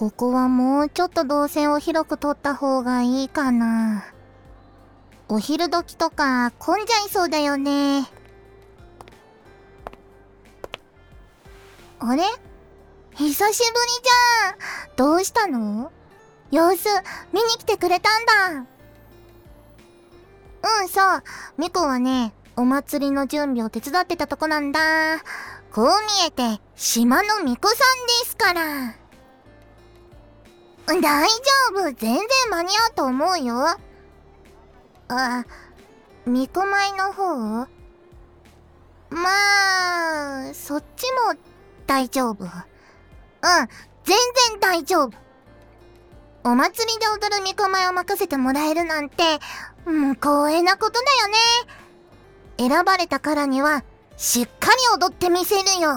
ここはもうちょっと動線を広く取った方がいいかな。お昼時とか混んじゃいそうだよね。あれ？久しぶりじゃん。どうしたの？様子見に来てくれたんだ。うん、そう。ミコはね、お祭りの準備を手伝ってたとこなんだ。こう見えて、島の巫女さんですから。大丈夫。全然間に合うと思うよ。あ、巫女舞の方？まあ、そっちも大丈夫。うん、全然大丈夫。お祭りで踊る巫女舞を任せてもらえるなんて、もう、光栄なことだよね。選ばれたからには、しっかり踊ってみせるよ。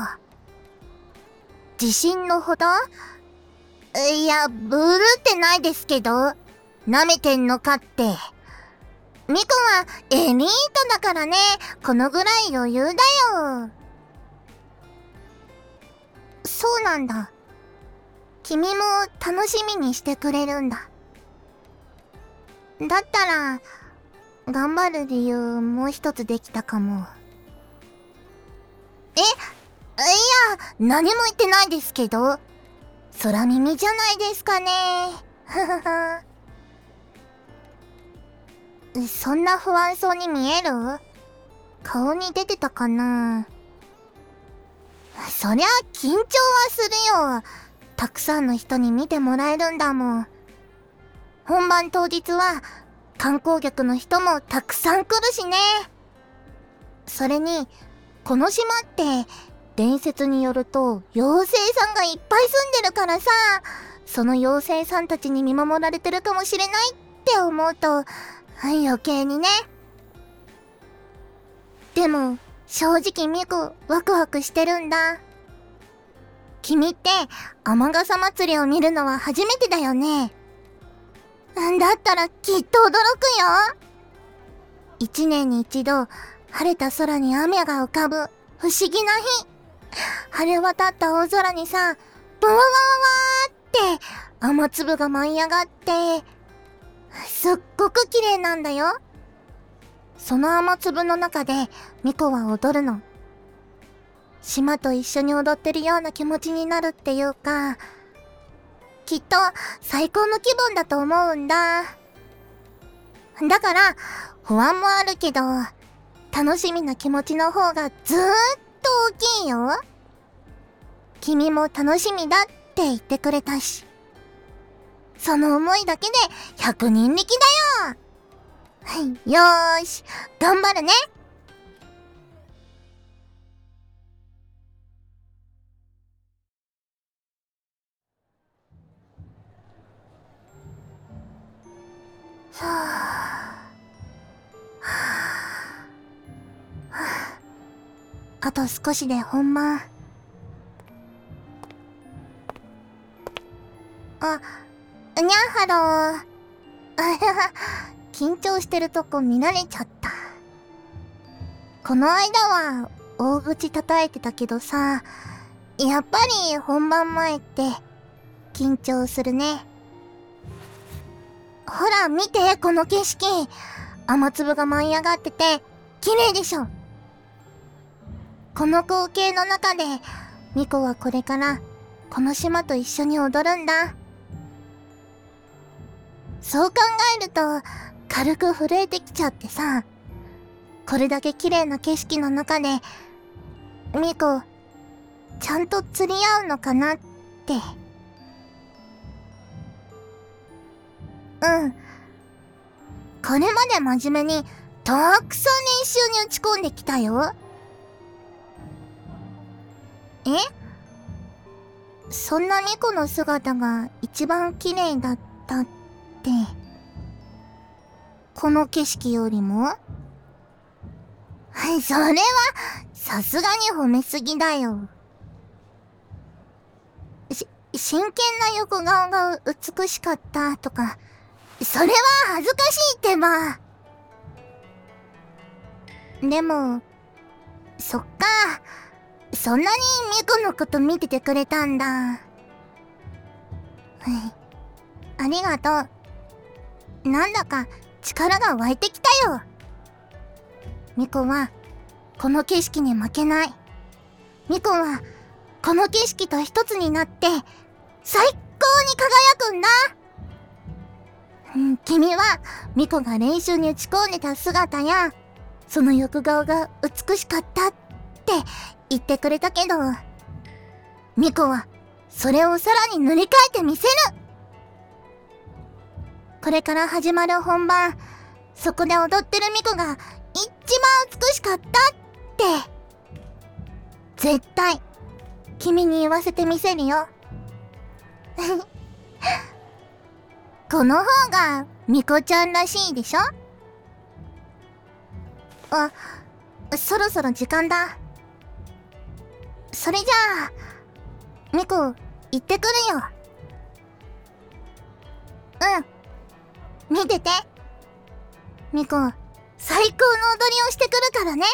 自信のほど？いや、ブルってないですけど、舐めてんのかって。ミコはエリートだからね、このぐらい余裕だよ。そうなんだ。君も楽しみにしてくれるんだ。だったら、頑張る理由もう一つできたかも。えいや、何も言ってないですけど。空耳じゃないですかね。そんな不安そうに見える？顔に出てたかな？そりゃ緊張はするよ。たくさんの人に見てもらえるんだもん。本番当日は観光客の人もたくさん来るしね。それに、この島って伝説によると妖精さんがいっぱい住んでるからさ、その妖精さんたちに見守られてるかもしれないって思うと、余計にね。でも、正直ミク、ワクワクしてるんだ。君って、天笠祭りを見るのは初めてだよね。だったらきっと驚くよ。一年に一度、晴れた空に雨が浮かぶ不思議な日。晴れ渡った大空にさ、ブワワワワーって雨粒が舞い上がって、すっごく綺麗なんだよ。その雨粒の中でミコは踊るの。島と一緒に踊ってるような気持ちになるっていうか、きっと最高の気分だと思うんだ。だから、不安もあるけど、楽しみな気持ちの方がずーっと大きいよ。君も楽しみだって言ってくれたし。その思いだけで100人力だよ、よーし、頑張るねはあ、あと少しで本番。あ、にゃんはろー。緊張してるとこ見られちゃった。この間は大口叩いてたけどさ、やっぱり本番前って緊張するね。ほら、見て、この景色。雨粒が舞い上がってて、綺麗でしょ。この光景の中で、ミコはこれから、この島と一緒に踊るんだ。そう考えると、軽く震えてきちゃってさ、これだけ綺麗な景色の中で、ミコ、ちゃんと釣り合うのかなって。うん。これまで真面目に、たくさん練習に打ち込んできたよ。え？そんなミコの姿が一番綺麗だったって、この景色よりも？それは、さすがに褒めすぎだよ。し、真剣な横顔が美しかったとか、それは恥ずかしいってば。でも、そっか。そんなにミコのこと見ててくれたんだ。ありがとう。なんだか力が湧いてきたよ。ミコは、この景色に負けない。ミコは、この景色と一つになって、最高に輝くんだ、君は、ミコが練習に打ち込んでた姿や、その横顔が美しかったってって言ってくれたけど、ミコは、それをさらに塗り替えてみせるこれから始まる本番、そこで踊ってるミコが一番美しかったって、絶対、君に言わせてみせるよ。この方が、ミコちゃんらしいでしょ？あ、そろそろ時間だ。それじゃあ、ミコ、行ってくるよ。うん。見てて。ミコ、最高の踊りをしてくるからね。